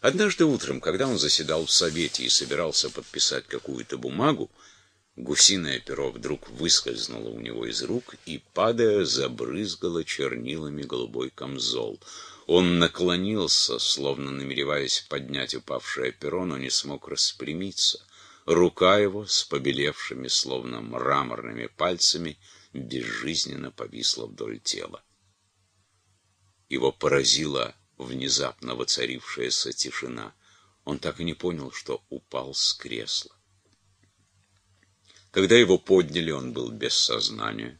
Однажды утром, когда он заседал в совете и собирался подписать какую-то бумагу, гусиное перо вдруг выскользнуло у него из рук и, падая, забрызгало чернилами голубой камзол. Он наклонился, словно намереваясь поднять упавшее перо, но не смог распрямиться. Рука его с побелевшими, словно мраморными пальцами, безжизненно повисла вдоль тела. Его поразила внезапно воцарившаяся тишина. Он так и не понял, что упал с кресла. Когда его подняли, он был без сознания.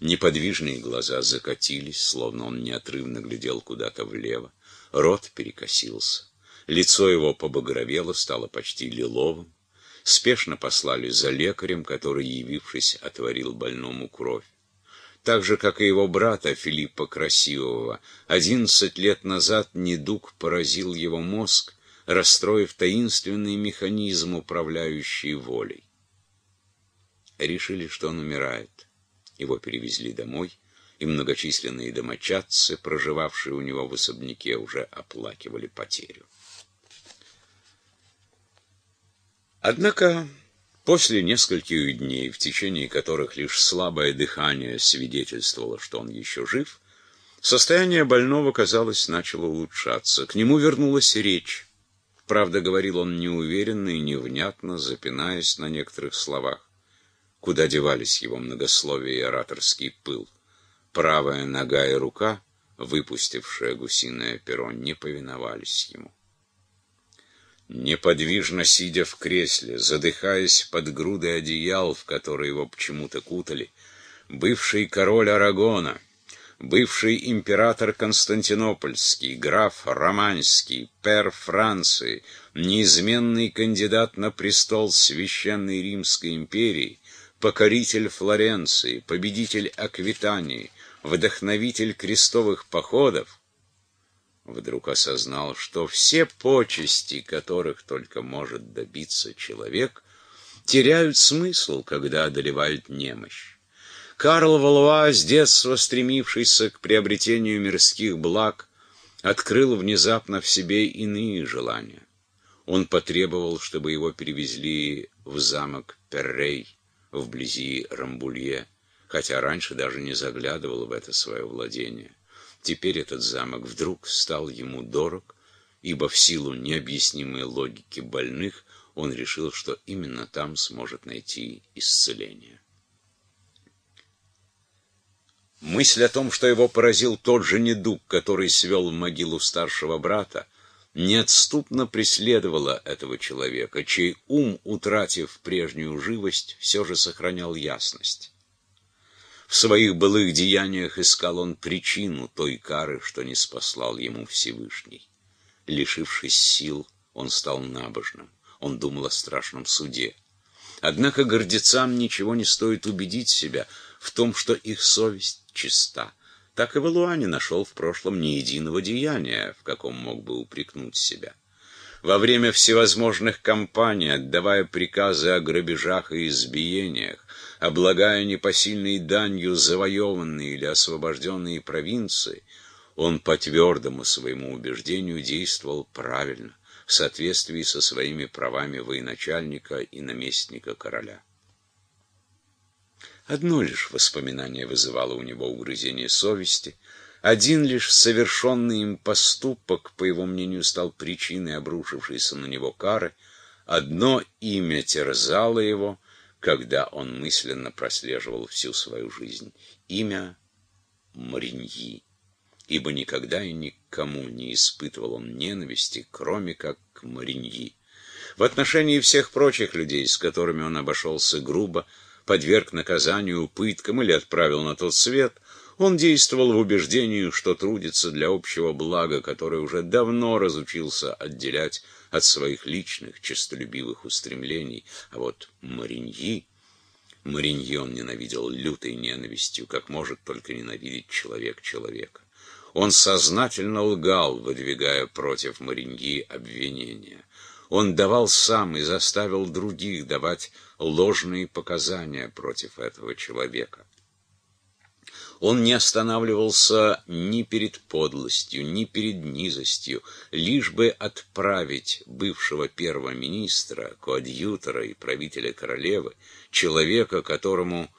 Неподвижные глаза закатились, словно он неотрывно глядел куда-то влево. Рот перекосился. Лицо его побагровело, стало почти лиловым. Спешно послали за лекарем, который, явившись, отворил больному кровь так же, как и его брата Филиппа Красивого. Одиннадцать лет назад недуг поразил его мозг, расстроив таинственный механизм, управляющий волей. Решили, что он умирает. Его перевезли домой, и многочисленные домочадцы, проживавшие у него в особняке, уже оплакивали потерю. Однако После нескольких дней, в течение которых лишь слабое дыхание свидетельствовало, что он еще жив, состояние больного, казалось, начало улучшаться. К нему вернулась речь. Правда, говорил он неуверенно и невнятно, запинаясь на некоторых словах. Куда девались его многословие и ораторский пыл? Правая нога и рука, выпустившая гусиное перо, не повиновались ему. Неподвижно сидя в кресле, задыхаясь под грудой одеял, в которые его почему-то кутали, бывший король Арагона, бывший император Константинопольский, граф Романский, пер Франции, неизменный кандидат на престол Священной Римской империи, покоритель Флоренции, победитель Аквитании, вдохновитель крестовых походов, вдруг осознал, что все почести, которых только может добиться человек, теряют смысл, когда одолевает немощь. Карл Валуа, с детства стремившийся к приобретению мирских благ, открыл внезапно в себе иные желания. Он потребовал, чтобы его перевезли в замок Перрей, вблизи Рамбулье, хотя раньше даже не заглядывал в это свое владение. Теперь этот замок вдруг стал ему дорог, ибо в силу необъяснимой логики больных он решил, что именно там сможет найти исцеление. Мысль о том, что его поразил тот же недуг, который свел в могилу старшего брата, неотступно преследовала этого человека, чей ум, утратив прежнюю живость, все же сохранял ясность. Своих былых деяниях искал он причину той кары, что не спаслал ему Всевышний. Лишившись сил, он стал набожным. Он думал о страшном суде. Однако гордецам ничего не стоит убедить себя в том, что их совесть чиста. Так и Валуа не нашел в прошлом ни единого деяния, в каком мог бы упрекнуть себя. Во время всевозможных кампаний, отдавая приказы о грабежах и избиениях, облагая непосильной данью завоеванные или освобожденные провинции, он по твердому своему убеждению действовал правильно, в соответствии со своими правами военачальника и наместника короля. Одно лишь воспоминание вызывало у него угрызение совести, один лишь совершенный им поступок, по его мнению, стал причиной обрушившейся на него кары, одно имя терзало его, когда он мысленно прослеживал всю свою жизнь. Имя Мариньи. Ибо никогда и никому не испытывал он ненависти, кроме как к Мариньи. В отношении всех прочих людей, с которыми он обошелся грубо, подверг наказанию, пыткам или отправил на тот свет, он действовал в убеждении, что трудится для общего блага, которое уже давно разучился отделять от своих личных честолюбивых устремлений. А вот Мариньи... Мариньи он ненавидел лютой ненавистью, как может только ненавидеть человек человека. Он сознательно лгал, выдвигая против Мариньи обвинения. Он давал сам и заставил других давать ложные показания против этого человека. Он не останавливался ни перед подлостью, ни перед низостью, лишь бы отправить бывшего первого министра, коадьютора и правителя королевы, человека, которому